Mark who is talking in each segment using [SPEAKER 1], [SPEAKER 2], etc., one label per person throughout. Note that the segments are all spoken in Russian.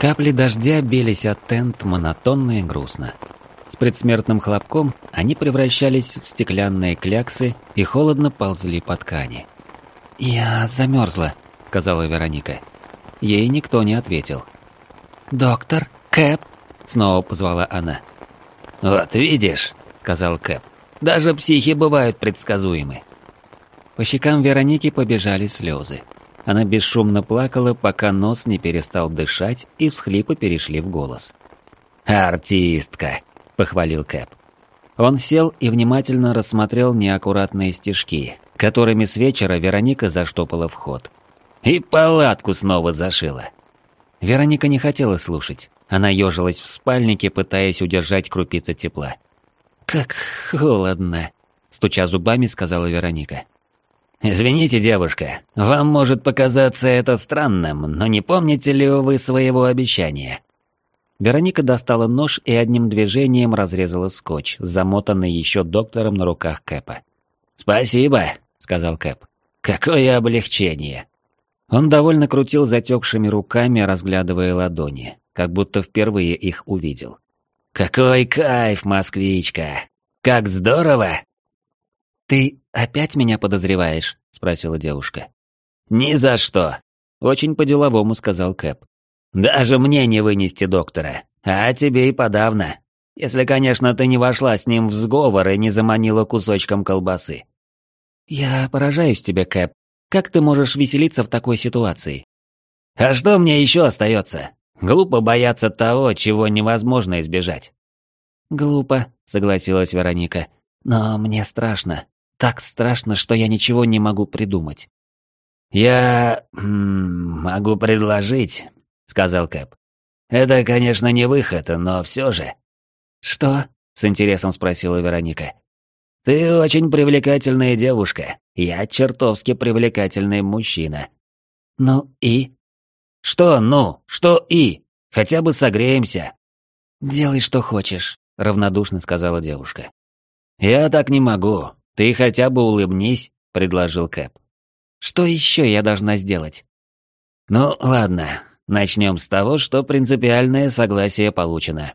[SPEAKER 1] Капли дождя бились от тент монотонно и грустно. С предсмертным хлопком они превращались в стеклянные кляксы и холодно ползли по ткани. «Я замерзла», — сказала Вероника. Ей никто не ответил. «Доктор, Кэп!» — снова позвала она.
[SPEAKER 2] «Вот видишь», — сказал Кэп, — «даже психи бывают предсказуемы».
[SPEAKER 1] По щекам Вероники побежали слезы. Она бесшумно плакала, пока нос не перестал дышать, и всхлипы перешли в голос.
[SPEAKER 2] «Артистка!» — похвалил Кэп.
[SPEAKER 1] Он сел и внимательно рассмотрел неаккуратные стежки, которыми с вечера Вероника заштопала вход.
[SPEAKER 2] «И палатку снова зашила!»
[SPEAKER 1] Вероника не хотела слушать. Она ежилась в спальнике, пытаясь удержать крупицы тепла. «Как холодно!» — стуча зубами, сказала Вероника.
[SPEAKER 2] «Извините, девушка, вам может показаться это странным, но не помните ли вы своего обещания?»
[SPEAKER 1] Вероника достала нож и одним движением разрезала скотч, замотанный еще доктором на руках Кэпа.
[SPEAKER 2] «Спасибо», — сказал Кэп. «Какое облегчение!»
[SPEAKER 1] Он довольно крутил затекшими руками, разглядывая ладони, как будто впервые их увидел.
[SPEAKER 2] «Какой кайф, москвичка! Как здорово!»
[SPEAKER 1] «Ты опять меня подозреваешь?» — спросила девушка.
[SPEAKER 2] «Ни за что!»
[SPEAKER 1] — очень по-деловому сказал Кэп.
[SPEAKER 2] «Даже мне не вынести доктора, а тебе и подавно. Если, конечно, ты не вошла с ним в сговор и не заманила кусочком колбасы».
[SPEAKER 1] «Я поражаюсь тебе, Кэп. Как ты можешь веселиться в такой ситуации?»
[SPEAKER 2] «А что мне еще остается? Глупо бояться того, чего невозможно избежать».
[SPEAKER 1] «Глупо», — согласилась Вероника. «Но мне страшно. Так страшно, что я ничего не могу придумать.
[SPEAKER 2] «Я... могу предложить», — сказал Кэп. «Это, конечно, не выход, но все же».
[SPEAKER 1] «Что?» — с интересом спросила Вероника.
[SPEAKER 2] «Ты очень привлекательная девушка. Я чертовски привлекательный мужчина».
[SPEAKER 1] «Ну и?»
[SPEAKER 2] «Что «ну»? Что «и»? Хотя бы согреемся».
[SPEAKER 1] «Делай, что хочешь», — равнодушно сказала девушка.
[SPEAKER 2] «Я так не могу. «Ты хотя бы улыбнись», — предложил Кэп.
[SPEAKER 1] «Что еще я должна сделать?»
[SPEAKER 2] «Ну, ладно. Начнем с того, что принципиальное согласие получено».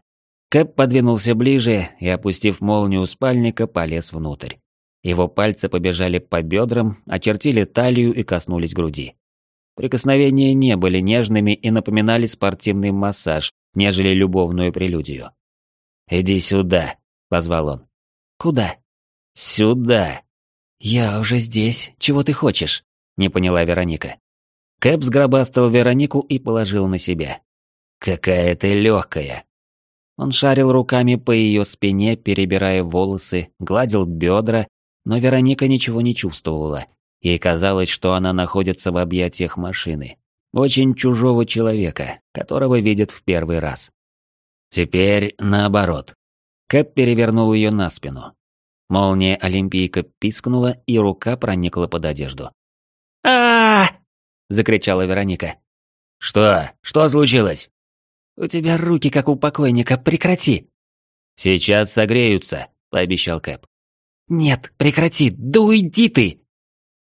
[SPEAKER 1] Кэп подвинулся ближе и, опустив молнию спальника, полез внутрь. Его пальцы побежали по бедрам, очертили талию и коснулись груди. Прикосновения не были нежными и напоминали спортивный массаж, нежели любовную прелюдию.
[SPEAKER 2] «Иди сюда», — позвал он.
[SPEAKER 1] «Куда?»
[SPEAKER 2] «Сюда!»
[SPEAKER 1] «Я уже здесь. Чего ты хочешь?» — не поняла Вероника.
[SPEAKER 2] Кэп сгробастал Веронику и положил на себя. «Какая ты легкая!»
[SPEAKER 1] Он шарил руками по ее спине, перебирая волосы, гладил бедра, но Вероника ничего не чувствовала. Ей казалось, что она находится в объятиях машины. Очень чужого человека, которого видит в первый раз.
[SPEAKER 2] Теперь наоборот.
[SPEAKER 1] Кэп перевернул ее на спину. Молния Олимпийка пискнула, и рука проникла под одежду.
[SPEAKER 2] а
[SPEAKER 1] закричала Вероника.
[SPEAKER 2] «Что? Что случилось?»
[SPEAKER 1] «У тебя руки, как у покойника, прекрати!»
[SPEAKER 2] «Сейчас согреются», — пообещал Кэп.
[SPEAKER 1] «Нет, прекрати, да уйди ты!»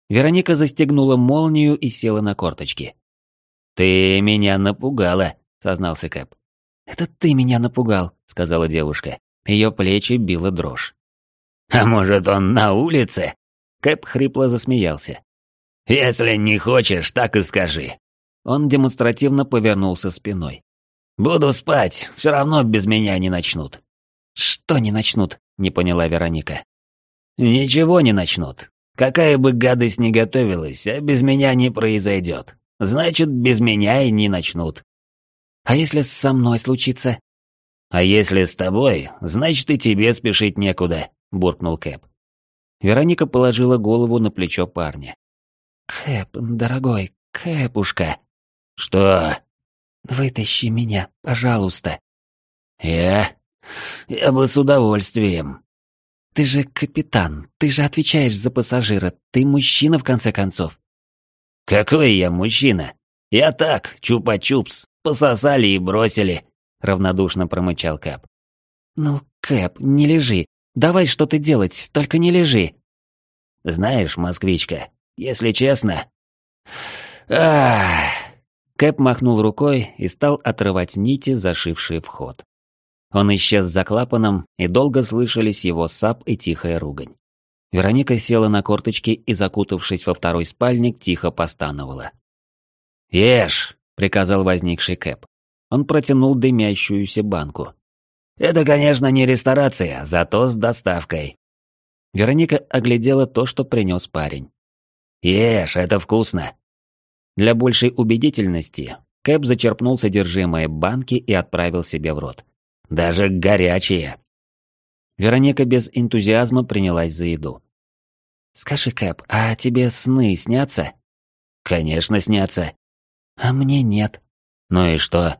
[SPEAKER 1] Вероника застегнула молнию и села на корточки.
[SPEAKER 2] «Ты меня напугала», — сознался Кэп.
[SPEAKER 1] «Это ты меня напугал», — сказала девушка. Ее плечи била дрожь.
[SPEAKER 2] «А может, он на улице?»
[SPEAKER 1] Кэп хрипло засмеялся.
[SPEAKER 2] «Если не хочешь, так и скажи».
[SPEAKER 1] Он демонстративно повернулся спиной.
[SPEAKER 2] «Буду спать, все равно без меня не начнут».
[SPEAKER 1] «Что не начнут?» — не поняла Вероника.
[SPEAKER 2] «Ничего не начнут. Какая бы гадость ни готовилась, а без меня не произойдет. Значит, без меня и не начнут».
[SPEAKER 1] «А если со мной случится?»
[SPEAKER 2] «А если с тобой, значит и тебе спешить некуда», — буркнул Кэп.
[SPEAKER 1] Вероника положила голову на плечо парня.
[SPEAKER 2] «Кэп, дорогой, Кэпушка».
[SPEAKER 1] «Что?» «Вытащи меня, пожалуйста».
[SPEAKER 2] «Я? Я бы с удовольствием».
[SPEAKER 1] «Ты же капитан, ты же отвечаешь за пассажира, ты мужчина в конце концов».
[SPEAKER 2] «Какой я мужчина? Я так, чупа-чупс, пососали и бросили», — равнодушно промычал Кэп.
[SPEAKER 1] «Ну, Кэп, не лежи, Давай что-то делать, только не лежи.
[SPEAKER 2] Знаешь, москвичка, если честно... Ах,
[SPEAKER 1] Кэп махнул рукой и стал отрывать нити, зашившие вход. Он исчез за клапаном, и долго слышались его сап и тихая ругань. Вероника села на корточки и, закутавшись во второй спальник, тихо постановала.
[SPEAKER 2] «Ешь!» — приказал возникший Кэп. Он протянул дымящуюся банку. «Это, конечно, не ресторация, зато с доставкой».
[SPEAKER 1] Вероника оглядела то, что принес парень.
[SPEAKER 2] «Ешь, это вкусно!»
[SPEAKER 1] Для большей убедительности Кэп зачерпнул содержимое банки и отправил себе в рот.
[SPEAKER 2] «Даже горячие!»
[SPEAKER 1] Вероника без энтузиазма принялась за еду. «Скажи, Кэп, а тебе сны снятся?»
[SPEAKER 2] «Конечно, снятся».
[SPEAKER 1] «А мне нет».
[SPEAKER 2] «Ну и что?»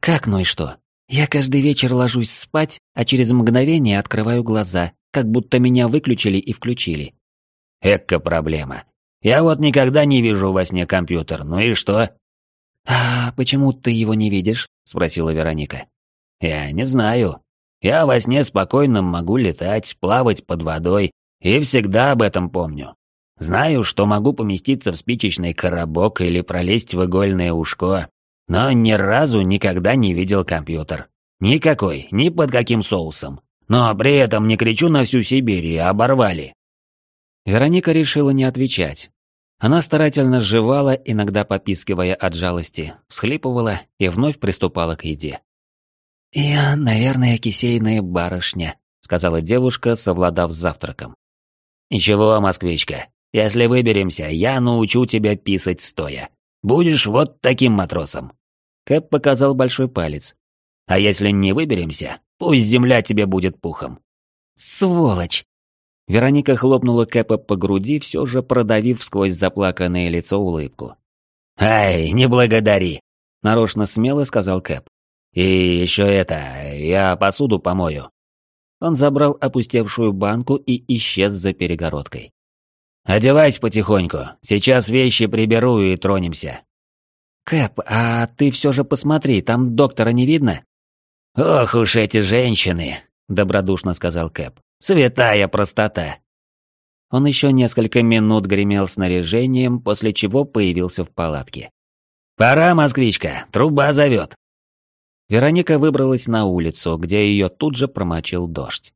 [SPEAKER 1] «Как ну и что? Я каждый вечер ложусь спать, а через мгновение открываю глаза, как будто меня выключили и включили».
[SPEAKER 2] «Экка проблема. Я вот никогда не вижу во сне компьютер, ну и что?»
[SPEAKER 1] «А почему ты его не видишь?» — спросила Вероника.
[SPEAKER 2] «Я не знаю. Я во сне спокойно могу летать, плавать под водой, и всегда об этом помню. Знаю, что могу поместиться в спичечный коробок или пролезть в игольное ушко, но ни разу никогда не видел компьютер. Никакой, ни под каким соусом. Но при этом не кричу на всю Сибирь оборвали.
[SPEAKER 1] Вероника решила не отвечать. Она старательно жевала, иногда попискивая от жалости, всхлипывала и вновь приступала к еде. «Я, наверное, кисейная барышня», — сказала девушка, совладав с завтраком.
[SPEAKER 2] «Ничего, москвичка, если выберемся, я научу тебя писать стоя. Будешь вот таким матросом».
[SPEAKER 1] Кэп показал большой палец.
[SPEAKER 2] «А если не выберемся, пусть земля тебе будет пухом».
[SPEAKER 1] «Сволочь!» Вероника хлопнула Кэпа по груди, все же продавив сквозь заплаканное лицо улыбку.
[SPEAKER 2] «Ай, не благодари!»
[SPEAKER 1] — нарочно смело сказал Кэп.
[SPEAKER 2] И еще это, я посуду помою».
[SPEAKER 1] Он забрал опустевшую банку и исчез за перегородкой.
[SPEAKER 2] «Одевайся потихоньку, сейчас вещи приберу и тронемся».
[SPEAKER 1] «Кэп, а ты все же посмотри, там доктора не видно?»
[SPEAKER 2] «Ох уж эти женщины», — добродушно сказал Кэп. «Святая простота».
[SPEAKER 1] Он еще несколько минут гремел снаряжением, после чего появился в палатке.
[SPEAKER 2] «Пора, москвичка, труба зовет».
[SPEAKER 1] Вероника выбралась на улицу, где ее тут же промочил дождь.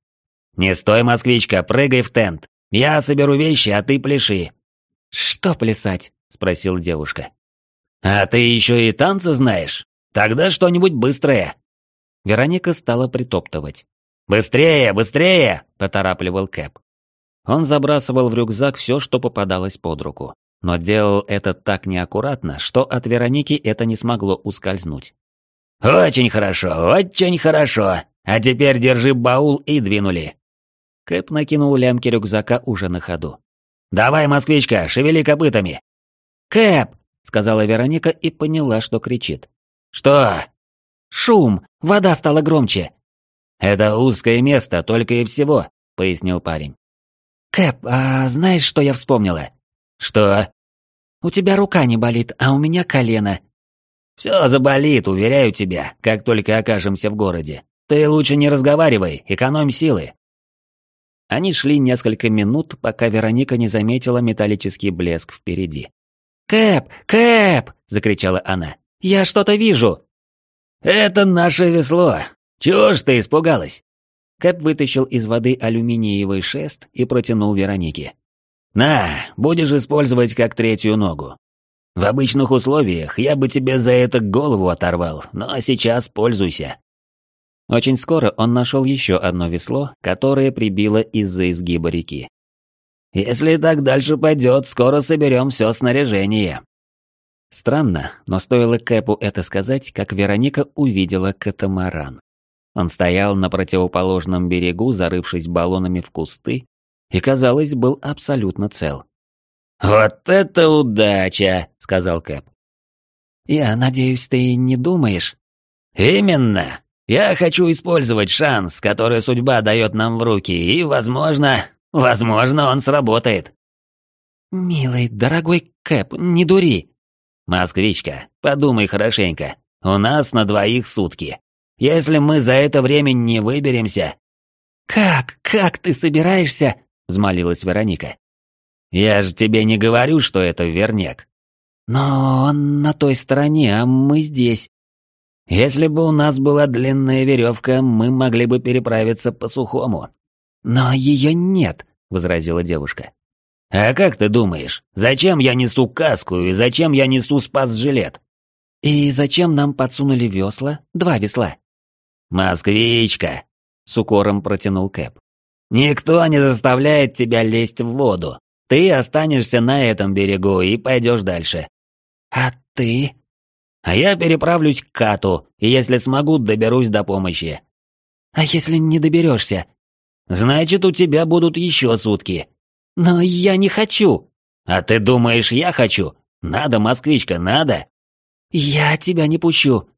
[SPEAKER 2] «Не стой, москвичка, прыгай в тент. Я соберу вещи, а ты пляши».
[SPEAKER 1] «Что плясать?» — спросила девушка.
[SPEAKER 2] «А ты еще и танцы знаешь? Тогда что-нибудь быстрое».
[SPEAKER 1] Вероника стала притоптывать.
[SPEAKER 2] «Быстрее, быстрее!»
[SPEAKER 1] — поторапливал Кэп. Он забрасывал в рюкзак все, что попадалось под руку. Но делал это так неаккуратно, что от Вероники это не смогло ускользнуть.
[SPEAKER 2] «Очень хорошо, очень хорошо. А теперь держи баул и двинули».
[SPEAKER 1] Кэп накинул лямки рюкзака уже на ходу.
[SPEAKER 2] «Давай, москвичка, шевели копытами».
[SPEAKER 1] «Кэп!» — сказала Вероника и поняла, что кричит.
[SPEAKER 2] «Что?»
[SPEAKER 1] «Шум! Вода стала громче!»
[SPEAKER 2] «Это узкое место, только и всего», — пояснил парень.
[SPEAKER 1] «Кэп, а знаешь, что я вспомнила?»
[SPEAKER 2] «Что?»
[SPEAKER 1] «У тебя рука не болит, а у меня колено.
[SPEAKER 2] «Все заболит, уверяю тебя, как только окажемся в городе. Ты лучше не разговаривай, экономь силы».
[SPEAKER 1] Они шли несколько минут, пока Вероника не заметила металлический блеск впереди. «Кэп! Кэп!» — закричала она. «Я что-то вижу!»
[SPEAKER 2] «Это наше весло! Чего ж ты испугалась?»
[SPEAKER 1] Кэп вытащил из воды алюминиевый шест и протянул Веронике.
[SPEAKER 2] «На, будешь использовать как третью ногу. В обычных условиях я бы тебе за это голову оторвал, но сейчас пользуйся».
[SPEAKER 1] Очень скоро он нашел еще одно весло, которое прибило из-за изгиба реки.
[SPEAKER 2] «Если так дальше пойдет, скоро соберем все снаряжение».
[SPEAKER 1] Странно, но стоило Кэпу это сказать, как Вероника увидела катамаран. Он стоял на противоположном берегу, зарывшись баллонами в кусты, и, казалось, был абсолютно цел.
[SPEAKER 2] «Вот это удача!» — сказал Кэп.
[SPEAKER 1] «Я надеюсь, ты не думаешь?»
[SPEAKER 2] «Именно! Я хочу использовать шанс, который судьба дает нам в руки, и, возможно, возможно, он сработает».
[SPEAKER 1] «Милый, дорогой Кэп, не дури!»
[SPEAKER 2] «Москвичка, подумай хорошенько. У нас на двоих сутки. Если мы за это время не выберемся...»
[SPEAKER 1] «Как? Как ты собираешься?» — взмолилась Вероника.
[SPEAKER 2] Я же тебе не говорю, что это верняк.
[SPEAKER 1] «Но он на той стороне, а мы здесь».
[SPEAKER 2] «Если бы у нас была длинная веревка, мы могли бы переправиться по сухому».
[SPEAKER 1] «Но ее нет», — возразила девушка.
[SPEAKER 2] «А как ты думаешь, зачем я несу каску и зачем я несу спас-жилет?»
[SPEAKER 1] «И зачем нам подсунули весла? Два весла?»
[SPEAKER 2] «Москвичка!» — с укором протянул Кэп. «Никто не заставляет тебя лезть в воду. Ты останешься на этом берегу и пойдешь дальше».
[SPEAKER 1] «А ты?»
[SPEAKER 2] «А я переправлюсь к Кату, и если смогу, доберусь до помощи».
[SPEAKER 1] «А если не доберешься?»
[SPEAKER 2] «Значит, у тебя будут еще сутки».
[SPEAKER 1] «Но я не хочу».
[SPEAKER 2] «А ты думаешь, я хочу? Надо, москвичка, надо».
[SPEAKER 1] «Я тебя не пущу».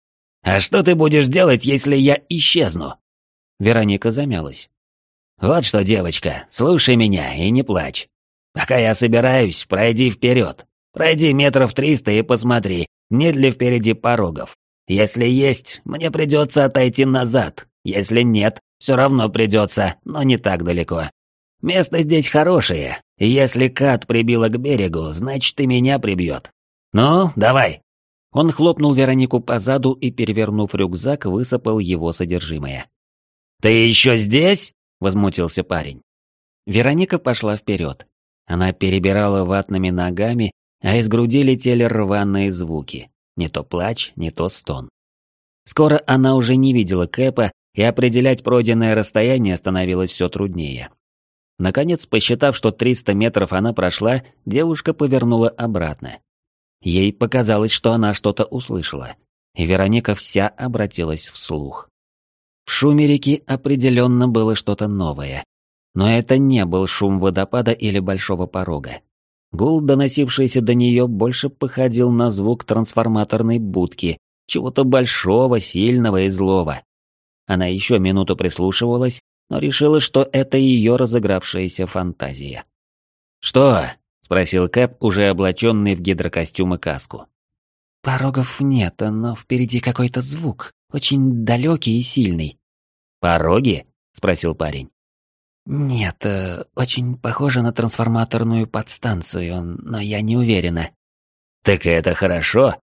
[SPEAKER 2] «А что ты будешь делать, если я исчезну?»
[SPEAKER 1] Вероника замялась.
[SPEAKER 2] «Вот что, девочка, слушай меня и не плачь. Пока я собираюсь, пройди вперед. Пройди метров триста и посмотри, нет ли впереди порогов. Если есть, мне придется отойти назад. Если нет, все равно придется, но не так далеко. Место здесь хорошее, если кат прибило к берегу, значит и меня прибьет. Ну, давай!»
[SPEAKER 1] Он хлопнул Веронику по заду и, перевернув рюкзак, высыпал его содержимое.
[SPEAKER 2] «Ты еще здесь?»
[SPEAKER 1] — возмутился парень. Вероника пошла вперед. Она перебирала ватными ногами, а из груди летели рваные звуки. Не то плач, не то стон. Скоро она уже не видела Кэпа, и определять пройденное расстояние становилось все труднее. Наконец, посчитав, что 300 метров она прошла, девушка повернула обратно. Ей показалось, что она что-то услышала, и Вероника вся обратилась вслух. В шуме реки определенно было что-то новое. Но это не был шум водопада или большого порога. Гул, доносившийся до нее, больше походил на звук трансформаторной будки, чего-то большого, сильного и злого. Она еще минуту прислушивалась, но решила, что это ее разыгравшаяся фантазия.
[SPEAKER 2] «Что?» — спросил Кэп, уже облаченный в гидрокостюм и каску.
[SPEAKER 1] «Порогов нет, но впереди какой-то звук, очень далекий и сильный».
[SPEAKER 2] «Пороги?» — спросил парень.
[SPEAKER 1] «Нет, э, очень похоже на трансформаторную подстанцию, но я не уверена».
[SPEAKER 2] «Так это хорошо.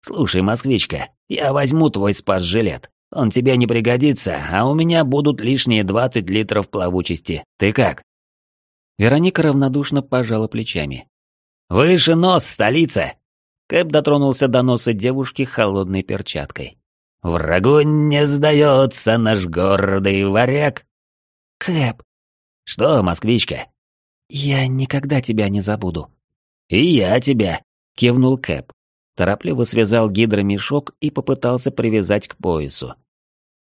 [SPEAKER 2] Слушай, москвичка, я возьму твой спас-жилет. Он тебе не пригодится, а у меня будут лишние 20 литров плавучести. Ты как?»
[SPEAKER 1] Вероника равнодушно пожала плечами.
[SPEAKER 2] «Выше нос, столица!»
[SPEAKER 1] Кэп дотронулся до носа девушки холодной перчаткой.
[SPEAKER 2] «Врагу не сдается наш гордый варяг!»
[SPEAKER 1] «Кэп!»
[SPEAKER 2] «Что, москвичка?»
[SPEAKER 1] «Я никогда тебя не забуду».
[SPEAKER 2] «И я тебя!» — кивнул Кэп.
[SPEAKER 1] Торопливо связал гидромешок и попытался привязать к поясу.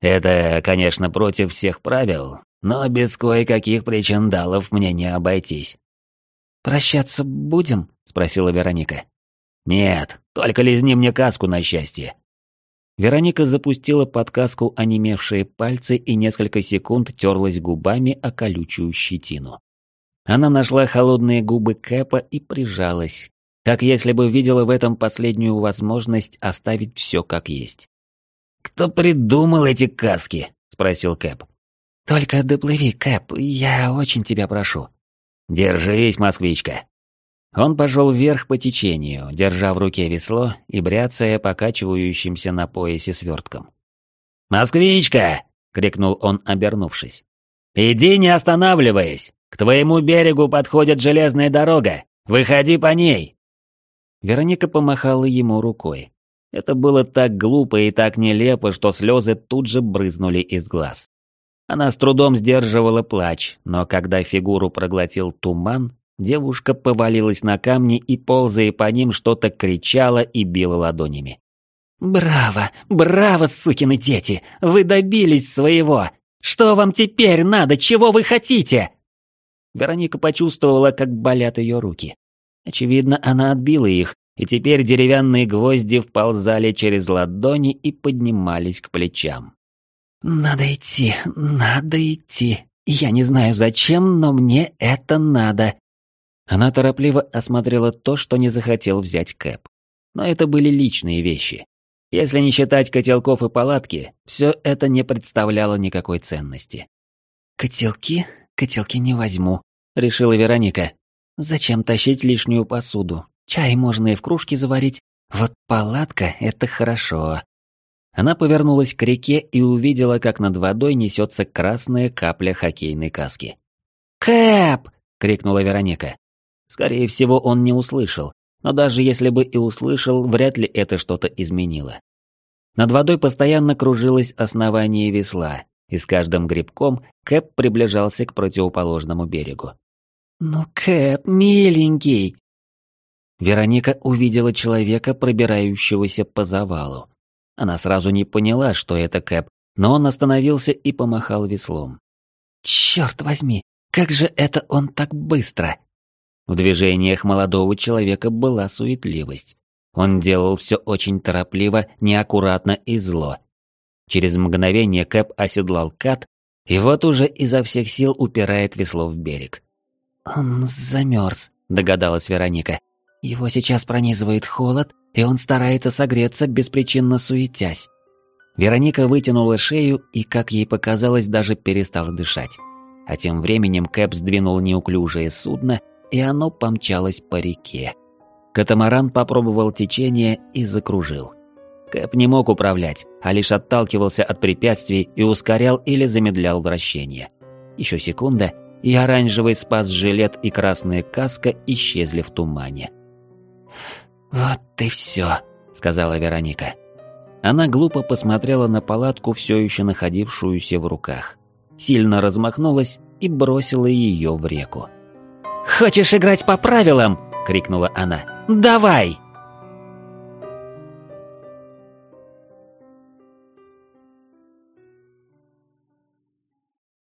[SPEAKER 2] Это, конечно, против всех правил, но без кое-каких причиндалов мне не обойтись.
[SPEAKER 1] «Прощаться будем?» — спросила Вероника.
[SPEAKER 2] «Нет, только лизни мне каску на счастье».
[SPEAKER 1] Вероника запустила под каску онемевшие пальцы и несколько секунд терлась губами о колючую щетину. Она нашла холодные губы Кэпа и прижалась, как если бы видела в этом последнюю возможность оставить все как есть.
[SPEAKER 2] «Кто придумал эти каски?» — спросил Кэп.
[SPEAKER 1] «Только доплыви, Кэп, я очень тебя прошу».
[SPEAKER 2] «Держись, москвичка».
[SPEAKER 1] Он пошел вверх по течению, держа в руке весло и бряцая покачивающимся на поясе свертком.
[SPEAKER 2] «Москвичка!» — крикнул он, обернувшись. «Иди, не останавливаясь! К твоему берегу подходит железная дорога! Выходи по ней!»
[SPEAKER 1] Вероника помахала ему рукой. Это было так глупо и так нелепо, что слезы тут же брызнули из глаз. Она с трудом сдерживала плач, но когда фигуру проглотил туман, девушка повалилась на камни и, ползая по ним, что-то кричала и била ладонями. «Браво! Браво, сукины дети! Вы добились своего! Что вам теперь надо? Чего вы хотите?» Вероника почувствовала, как болят ее руки. Очевидно, она отбила их, и теперь деревянные гвозди вползали через ладони и поднимались к плечам. «Надо идти, надо идти. Я не знаю зачем, но мне это надо». Она торопливо осмотрела то, что не захотел взять Кэп. Но это были личные вещи. Если не считать котелков и палатки, все это не представляло никакой ценности. «Котелки? Котелки не возьму», — решила Вероника. «Зачем тащить лишнюю посуду? Чай можно и в кружке заварить. Вот палатка — это хорошо. Она повернулась к реке и увидела, как над водой несется красная капля хоккейной каски. «Кэп!» — крикнула Вероника. Скорее всего, он не услышал, но даже если бы и услышал, вряд ли это что-то изменило. Над водой постоянно кружилось основание весла, и с каждым грибком Кэп приближался к противоположному берегу. «Ну, Кэп, миленький!» Вероника увидела человека, пробирающегося по завалу. Она сразу не поняла, что это Кэп, но он остановился и помахал веслом. «Черт возьми, как же это он так быстро!» В движениях молодого человека была суетливость. Он делал все очень торопливо, неаккуратно и зло. Через мгновение Кэп оседлал кат, и вот уже изо всех сил упирает весло в берег. «Он замерз», — догадалась Вероника. «Его сейчас пронизывает холод, и он старается согреться, беспричинно суетясь». Вероника вытянула шею и, как ей показалось, даже перестала дышать. А тем временем Кэп сдвинул неуклюжее судно, и оно помчалось по реке. Катамаран попробовал течение и закружил. Кэп не мог управлять, а лишь отталкивался от препятствий и ускорял или замедлял вращение. Еще секунда, и оранжевый спас-жилет и красная каска исчезли в тумане. «Вот и все», — сказала Вероника. Она глупо посмотрела на палатку, все еще находившуюся в руках. Сильно размахнулась и бросила ее в реку. «Хочешь играть по правилам?» — крикнула она. «Давай!»